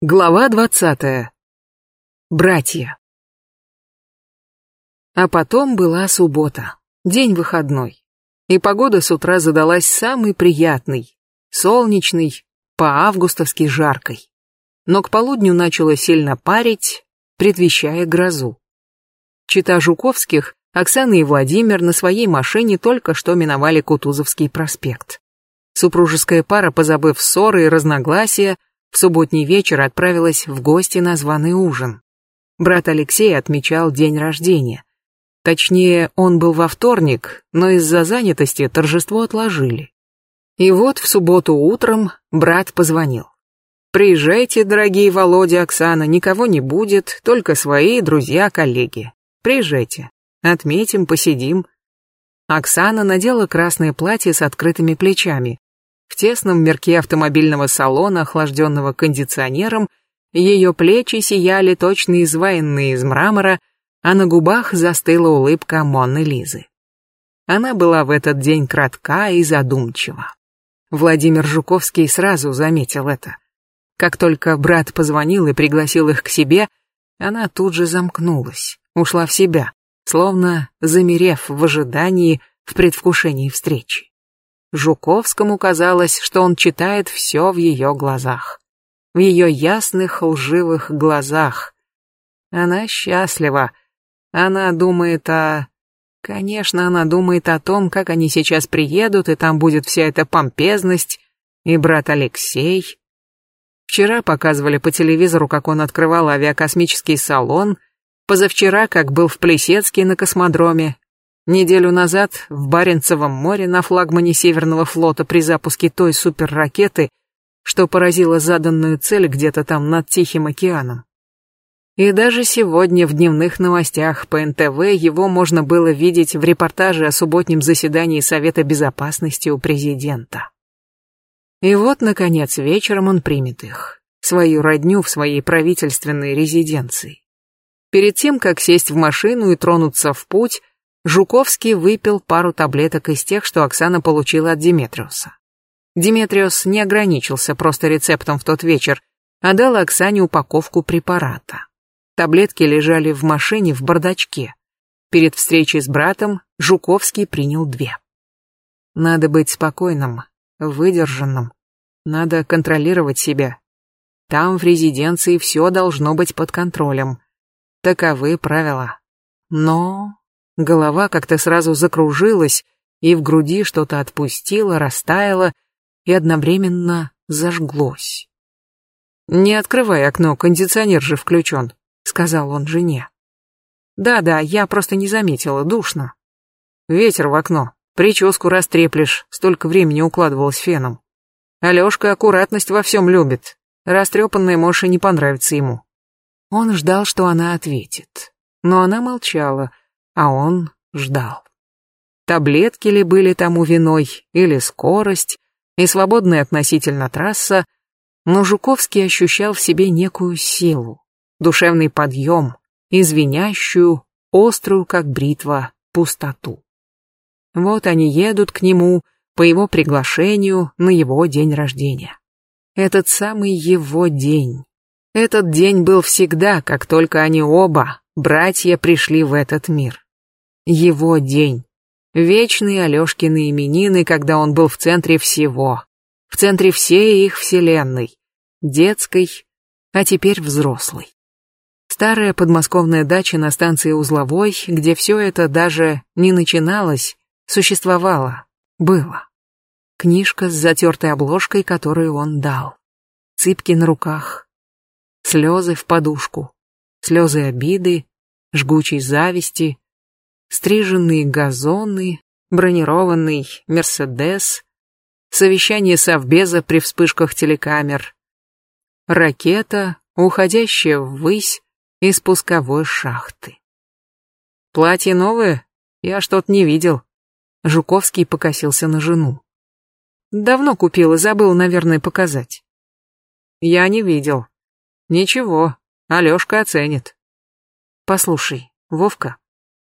Глава двадцатая. Братья. А потом была суббота, день выходной. И погода с утра задалась самой приятной, солнечной, по-августовски жаркой. Но к полудню начало сильно парить, предвещая грозу. Чита Жуковских, Оксана и Владимир на своей машине только что миновали Кутузовский проспект. Супружеская пара, позабыв ссоры и разногласия, в субботний вечер отправилась в гости на званый ужин. Брат Алексей отмечал день рождения. Точнее, он был во вторник, но из-за занятости торжество отложили. И вот в субботу утром брат позвонил. «Приезжайте, дорогие Володя, Оксана, никого не будет, только свои друзья, коллеги. Приезжайте. Отметим, посидим». Оксана надела красное платье с открытыми плечами, в тесном мерке автомобильного салона, охлажденного кондиционером, ее плечи сияли точно изваянные из мрамора, а на губах застыла улыбка Монны Лизы. Она была в этот день кратка и задумчива. Владимир Жуковский сразу заметил это. Как только брат позвонил и пригласил их к себе, она тут же замкнулась, ушла в себя, словно замерев в ожидании, в предвкушении встречи. Жуковскому казалось, что он читает все в ее глазах. В ее ясных, лживых глазах. Она счастлива. Она думает о... Конечно, она думает о том, как они сейчас приедут, и там будет вся эта помпезность, и брат Алексей. Вчера показывали по телевизору, как он открывал авиакосмический салон, позавчера, как был в Плесецке на космодроме, Неделю назад в Баренцевом море на флагмане Северного флота при запуске той суперракеты, что поразило заданную цель где-то там над Тихим океаном. И даже сегодня в дневных новостях по НТВ его можно было видеть в репортаже о субботнем заседании Совета Безопасности у президента. И вот, наконец, вечером он примет их, свою родню в своей правительственной резиденции. Перед тем, как сесть в машину и тронуться в путь, Жуковский выпил пару таблеток из тех, что Оксана получила от Диметриуса. Диметриус не ограничился просто рецептом в тот вечер, а дал Оксане упаковку препарата. Таблетки лежали в машине в бардачке. Перед встречей с братом Жуковский принял две. Надо быть спокойным, выдержанным. Надо контролировать себя. Там, в резиденции, все должно быть под контролем. Таковы правила. Но Голова как-то сразу закружилась, и в груди что-то отпустило, растаяло и одновременно зажглось. «Не открывай окно, кондиционер же включен», — сказал он жене. «Да-да, я просто не заметила, душно». «Ветер в окно, прическу растреплешь, столько времени укладывалась феном. Алешка аккуратность во всем любит, растрепанная и не понравится ему». Он ждал, что она ответит, но она молчала, а он ждал. Таблетки ли были тому виной, или скорость, и свободная относительно трасса, но Жуковский ощущал в себе некую силу, душевный подъем, извиняющую, острую, как бритва, пустоту. Вот они едут к нему по его приглашению на его день рождения. Этот самый его день. Этот день был всегда, как только они оба, братья, пришли в этот мир его день. Вечные Алешкины именины, когда он был в центре всего. В центре всей их вселенной. Детской, а теперь взрослой. Старая подмосковная дача на станции Узловой, где все это даже не начиналось, существовало, было. Книжка с затертой обложкой, которую он дал. Цыпки на руках. Слезы в подушку. Слезы обиды, жгучей зависти, стриженные газоны, бронированный Мерседес, совещание совбеза при вспышках телекамер, ракета, уходящая ввысь из пусковой шахты. Платье новое? Я что-то не видел. Жуковский покосился на жену. Давно купил и забыл, наверное, показать. Я не видел. Ничего, Алёшка оценит. Послушай, Вовка,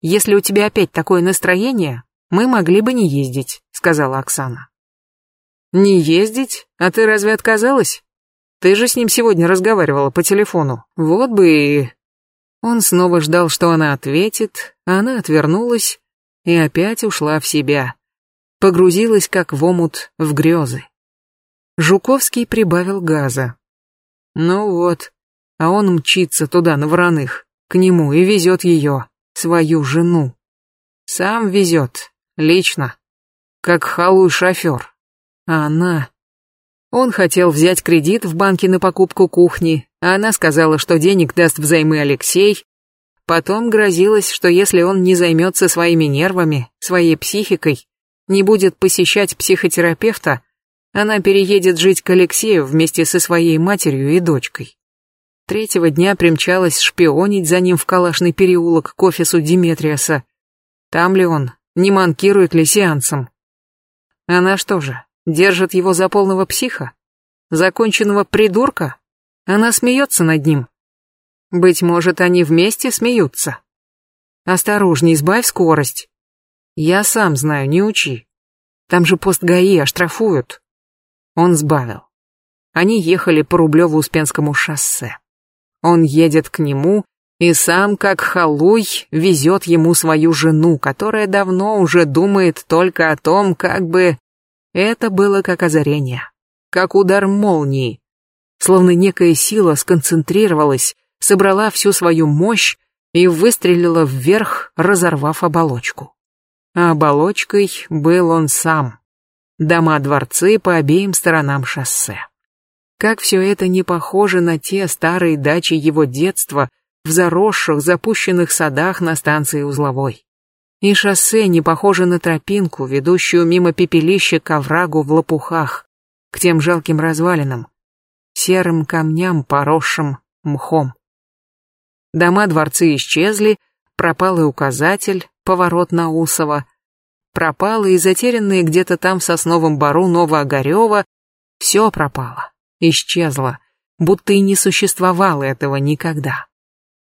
если у тебя опять такое настроение, мы могли бы не ездить», — сказала Оксана. «Не ездить? А ты разве отказалась?» Ты же с ним сегодня разговаривала по телефону. Вот бы и...» Он снова ждал, что она ответит, а она отвернулась и опять ушла в себя. Погрузилась, как в омут, в грезы. Жуковский прибавил газа. Ну вот, а он мчится туда, на вороных, к нему и везет ее, свою жену. Сам везет, лично, как халуй шофер. А она... Он хотел взять кредит в банке на покупку кухни, а она сказала, что денег даст взаймы Алексей. Потом грозилась, что если он не займется своими нервами, своей психикой, не будет посещать психотерапевта, она переедет жить к Алексею вместе со своей матерью и дочкой. Третьего дня примчалась шпионить за ним в Калашный переулок к офису Диметриаса. Там ли он, не манкирует ли сеансом? Она что же, держит его за полного психа? Законченного придурка? Она смеется над ним. Быть может, они вместе смеются. Осторожней, сбавь скорость. Я сам знаю, не учи. Там же пост ГАИ оштрафуют. Он сбавил. Они ехали по Рублево-Успенскому шоссе. Он едет к нему и сам, как халуй, везет ему свою жену, которая давно уже думает только о том, как бы... Это было как озарение, как удар молнии. Словно некая сила сконцентрировалась, собрала всю свою мощь и выстрелила вверх, разорвав оболочку. А оболочкой был он сам дома-дворцы по обеим сторонам шоссе. Как все это не похоже на те старые дачи его детства в заросших, запущенных садах на станции Узловой. И шоссе не похоже на тропинку, ведущую мимо пепелища к оврагу в лопухах, к тем жалким развалинам, серым камням, поросшим мхом. Дома-дворцы исчезли, пропал и указатель, поворот на Усово, пропало и затерянное где-то там в сосновом бару Новоогарева, все пропало, исчезло, будто и не существовало этого никогда.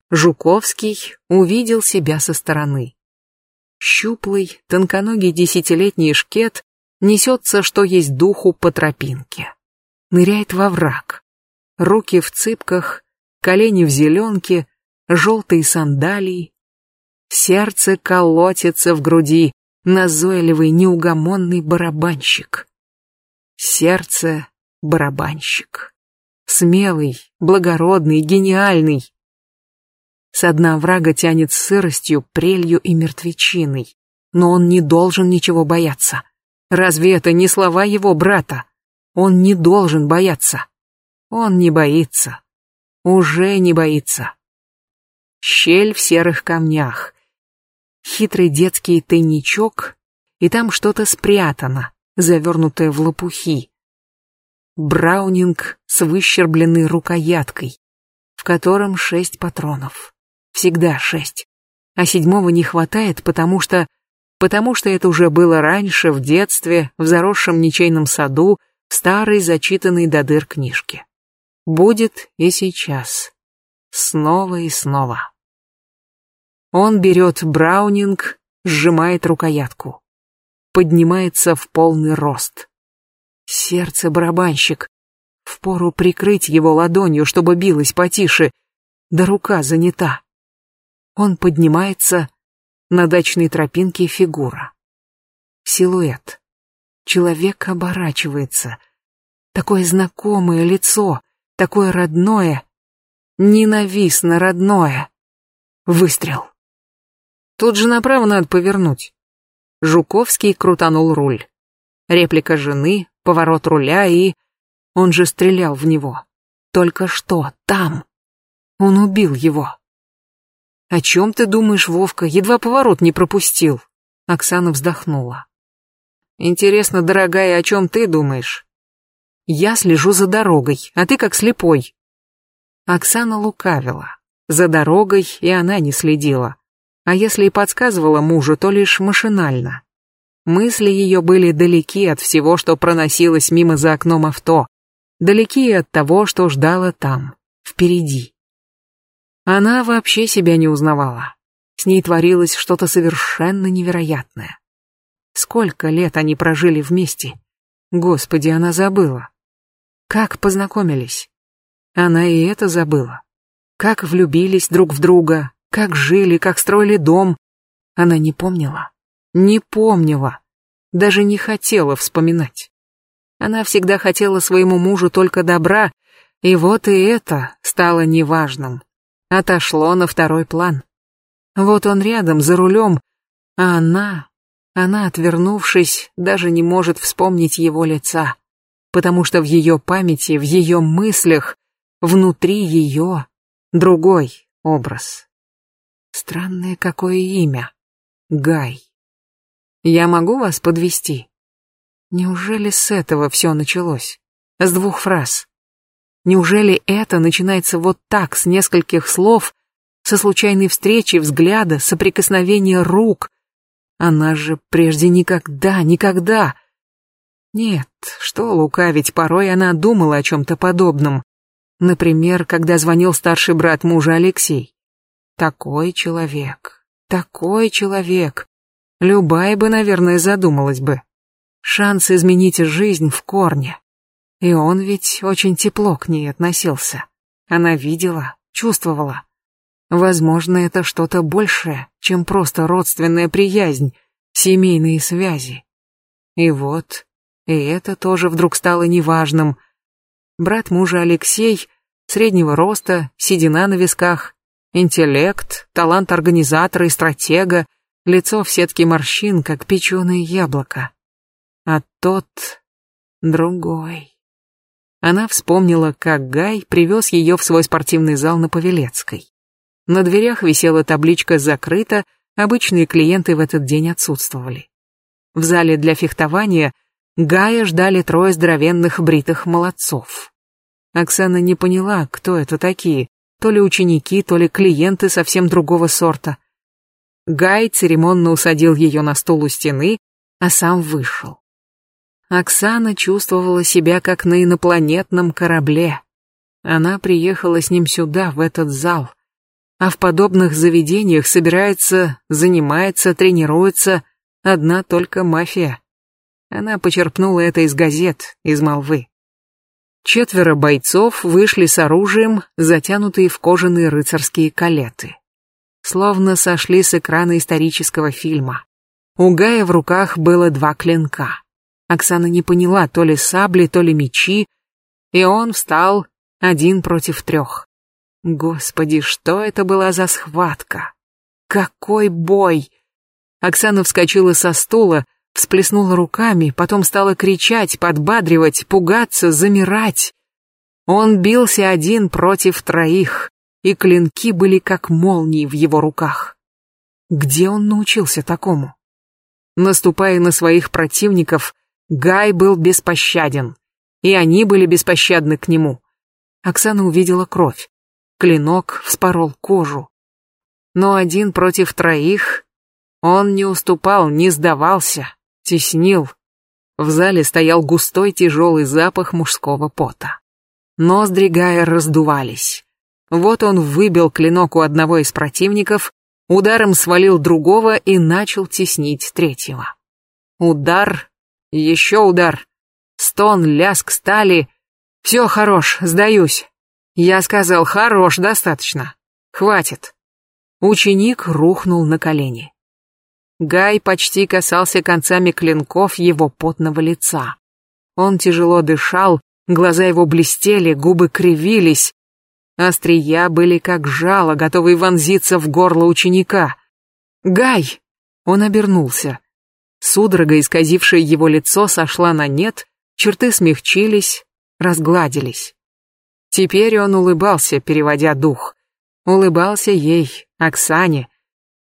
Жуковский увидел себя со стороны. Щуплый, тонконогий десятилетний шкет несется, что есть духу по тропинке. Ныряет во враг. Руки в цыпках, колени в зеленке, желтые сандалии. Сердце колотится в груди, назойливый, неугомонный барабанщик. Сердце — барабанщик. Смелый, благородный, гениальный. С дна врага тянет сыростью, прелью и мертвечиной. Но он не должен ничего бояться. Разве это не слова его брата? Он не должен бояться. Он не боится. Уже не боится. Щель в серых камнях, хитрый детский тайничок, и там что-то спрятано, завернутое в лопухи. Браунинг с выщербленной рукояткой, в котором шесть патронов. Всегда шесть. А седьмого не хватает, потому что... Потому что это уже было раньше, в детстве, в заросшем ничейном саду, в старой зачитанной до дыр книжке. Будет и сейчас. Снова и снова. Он берет браунинг, сжимает рукоятку. Поднимается в полный рост. Сердце барабанщик. Впору прикрыть его ладонью, чтобы билось потише. Да рука занята. Он поднимается, на дачной тропинке фигура. Силуэт. Человек оборачивается. Такое знакомое лицо, такое родное, ненавистно родное. Выстрел. Тут же направо надо повернуть. Жуковский крутанул руль. Реплика жены, поворот руля и... Он же стрелял в него. Только что, там. Он убил его. «О чем ты думаешь, Вовка? Едва поворот не пропустил». Оксана вздохнула. «Интересно, дорогая, о чем ты думаешь?» «Я слежу за дорогой, а ты как слепой». Оксана лукавила. За дорогой и она не следила а если и подсказывала мужу, то лишь машинально. Мысли ее были далеки от всего, что проносилось мимо за окном авто, далеки от того, что ждало там, впереди. Она вообще себя не узнавала. С ней творилось что-то совершенно невероятное. Сколько лет они прожили вместе? Господи, она забыла. Как познакомились? Она и это забыла. Как влюбились друг в друга, как жили, как строили дом. Она не помнила. Не помнила. Даже не хотела вспоминать. Она всегда хотела своему мужу только добра, и вот и это стало неважным. Отошло на второй план. Вот он рядом, за рулем, а она, она, отвернувшись, даже не может вспомнить его лица, потому что в ее памяти, в ее мыслях, внутри ее другой образ. Странное какое имя. Гай. Я могу вас подвести? Неужели с этого все началось? С двух фраз. Неужели это начинается вот так, с нескольких слов, со случайной встречи, взгляда, соприкосновения рук? Она же прежде никогда, никогда... Нет, что лукавить, порой она думала о чем-то подобном. Например, когда звонил старший брат мужа Алексей. Такой человек, такой человек. Любая бы, наверное, задумалась бы. Шанс изменить жизнь в корне. И он ведь очень тепло к ней относился. Она видела, чувствовала. Возможно, это что-то большее, чем просто родственная приязнь, семейные связи. И вот, и это тоже вдруг стало неважным. Брат мужа Алексей, среднего роста, седина на висках, интеллект, талант организатора и стратега, лицо в сетке морщин, как печеное яблоко. А тот другой. Она вспомнила, как Гай привез ее в свой спортивный зал на Павелецкой. На дверях висела табличка «Закрыто», обычные клиенты в этот день отсутствовали. В зале для фехтования Гая ждали трое здоровенных бритых молодцов. Оксана не поняла, кто это такие, то ли ученики, то ли клиенты совсем другого сорта. Гай церемонно усадил ее на стул у стены, а сам вышел. Оксана чувствовала себя как на инопланетном корабле. Она приехала с ним сюда, в этот зал. А в подобных заведениях собирается, занимается, тренируется одна только мафия. Она почерпнула это из газет, из молвы. Четверо бойцов вышли с оружием, затянутые в кожаные рыцарские калеты. Словно сошли с экрана исторического фильма. У Гая в руках было два клинка. Оксана не поняла, то ли сабли, то ли мечи, и он встал один против трех. Господи, что это была за схватка? Какой бой! Оксана вскочила со стула, всплеснула руками, потом стала кричать, подбадривать, пугаться, замирать. Он бился один против троих, и клинки были как молнии в его руках. Где он научился такому? Наступая на своих противников, Гай был беспощаден, и они были беспощадны к нему. Оксана увидела кровь. Клинок вспорол кожу. Но один против троих он не уступал, не сдавался, теснил. В зале стоял густой тяжелый запах мужского пота. Ноздри Гая раздувались. Вот он выбил клинок у одного из противников, ударом свалил другого и начал теснить третьего. Удар еще удар. Стон, ляск стали. Все, хорош, сдаюсь. Я сказал, хорош, достаточно. Хватит. Ученик рухнул на колени. Гай почти касался концами клинков его потного лица. Он тяжело дышал, глаза его блестели, губы кривились. Острия были как жало, готовые вонзиться в горло ученика. «Гай!» Он обернулся. Судорога, исказившая его лицо, сошла на нет, черты смягчились, разгладились. Теперь он улыбался, переводя дух. Улыбался ей, Оксане,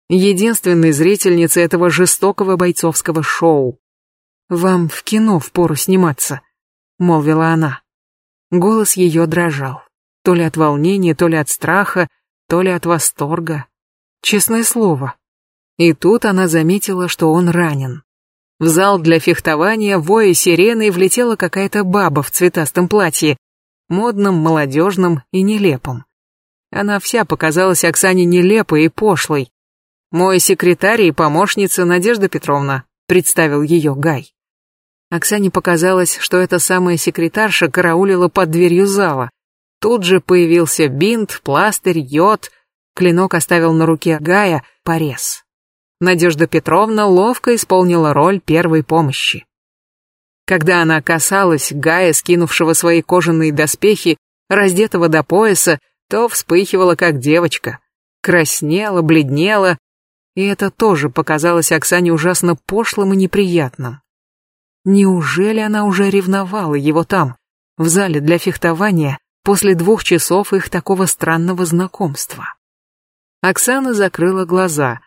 единственной зрительнице этого жестокого бойцовского шоу. «Вам в кино впору сниматься», — молвила она. Голос ее дрожал, то ли от волнения, то ли от страха, то ли от восторга. Честное слово, и тут она заметила, что он ранен. В зал для фехтования, воя сиреной, влетела какая-то баба в цветастом платье, модном, молодежном и нелепом. Она вся показалась Оксане нелепой и пошлой. «Мой секретарь и помощница Надежда Петровна», — представил ее Гай. Оксане показалось, что эта самая секретарша караулила под дверью зала. Тут же появился бинт, пластырь, йод. Клинок оставил на руке Гая порез. Надежда Петровна ловко исполнила роль первой помощи. Когда она касалась Гая, скинувшего свои кожаные доспехи, раздетого до пояса, то вспыхивала как девочка. Краснела, бледнела, и это тоже показалось Оксане ужасно пошлым и неприятным. Неужели она уже ревновала его там, в зале для фехтования, после двух часов их такого странного знакомства? Оксана закрыла глаза.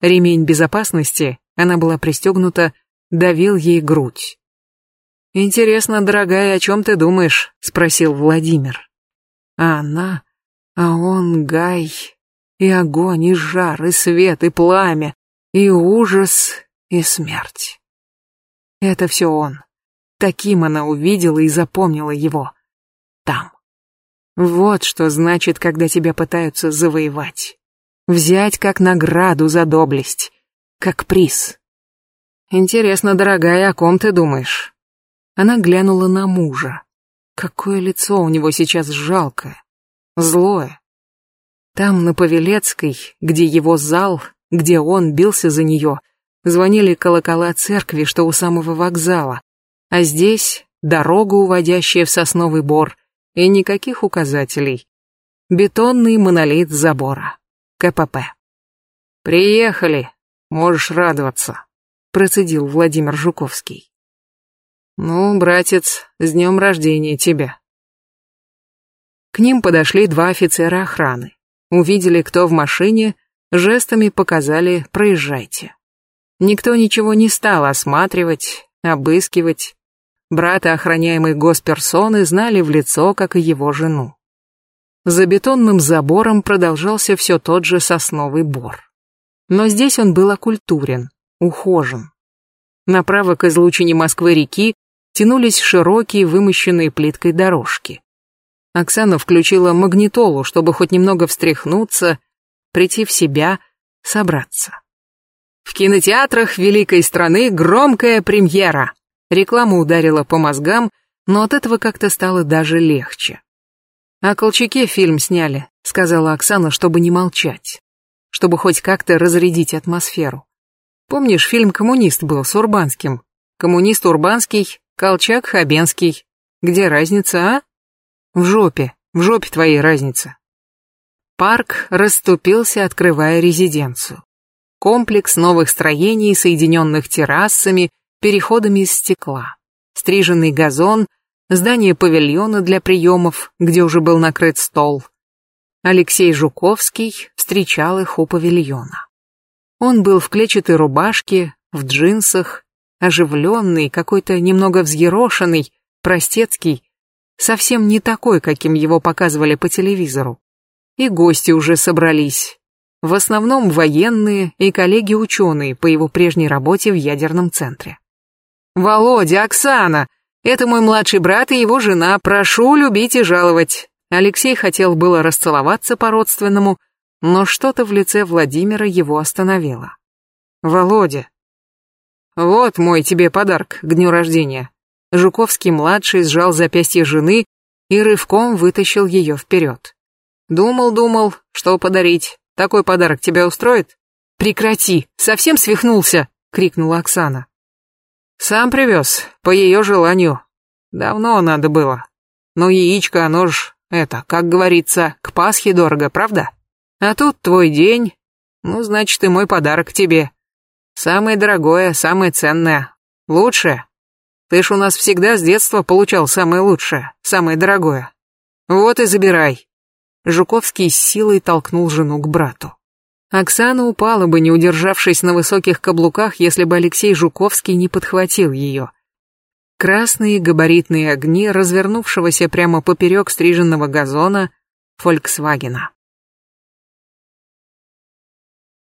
Ремень безопасности, она была пристегнута, давил ей грудь. «Интересно, дорогая, о чем ты думаешь?» — спросил Владимир. А она, а он Гай, и огонь, и жар, и свет, и пламя, и ужас, и смерть. Это все он. Таким она увидела и запомнила его. Там. Вот что значит, когда тебя пытаются завоевать. Взять как награду за доблесть, как приз. Интересно, дорогая, о ком ты думаешь? Она глянула на мужа. Какое лицо у него сейчас жалкое, злое. Там, на Павелецкой, где его зал, где он бился за нее, звонили колокола церкви, что у самого вокзала. А здесь дорога, уводящая в сосновый бор, и никаких указателей. Бетонный монолит забора. КПП. «Приехали, можешь радоваться», — процедил Владимир Жуковский. «Ну, братец, с днем рождения тебя». К ним подошли два офицера охраны. Увидели, кто в машине, жестами показали «проезжайте». Никто ничего не стал осматривать, обыскивать. Брата охраняемой госперсоны знали в лицо, как и его жену. За бетонным забором продолжался все тот же сосновый бор. Но здесь он был окультурен, ухожен. Направо к излучине Москвы-реки тянулись широкие, вымощенные плиткой дорожки. Оксана включила магнитолу, чтобы хоть немного встряхнуться, прийти в себя, собраться. В кинотеатрах великой страны громкая премьера. Реклама ударила по мозгам, но от этого как-то стало даже легче. «О Колчаке фильм сняли», — сказала Оксана, чтобы не молчать, чтобы хоть как-то разрядить атмосферу. Помнишь, фильм «Коммунист» был с Урбанским? Коммунист Урбанский, Колчак Хабенский. Где разница, а? В жопе, в жопе твоей разница. Парк расступился, открывая резиденцию. Комплекс новых строений, соединенных террасами, переходами из стекла. Стриженный газон, здание павильона для приемов, где уже был накрыт стол. Алексей Жуковский встречал их у павильона. Он был в клетчатой рубашке, в джинсах, оживленный, какой-то немного взъерошенный, простецкий, совсем не такой, каким его показывали по телевизору. И гости уже собрались. В основном военные и коллеги-ученые по его прежней работе в ядерном центре. «Володя, Оксана! Это мой младший брат и его жена. Прошу любить и жаловать». Алексей хотел было расцеловаться по-родственному, но что-то в лице Владимира его остановило. «Володя, вот мой тебе подарок к дню рождения. Жуковский-младший сжал запястье жены и рывком вытащил ее вперед. Думал-думал, что подарить. Такой подарок тебя устроит? Прекрати, совсем свихнулся, крикнула Оксана. Сам привез, по ее желанию. Давно надо было. Но яичко, оно ж, это, как говорится, к Пасхе дорого, правда? А тут твой день, ну, значит, и мой подарок тебе. Самое дорогое, самое ценное, лучшее. Ты ж у нас всегда с детства получал самое лучшее, самое дорогое. Вот и забирай. Жуковский с силой толкнул жену к брату. Оксана упала бы, не удержавшись на высоких каблуках, если бы Алексей Жуковский не подхватил ее. Красные габаритные огни развернувшегося прямо поперек стриженного газона Фольксвагена.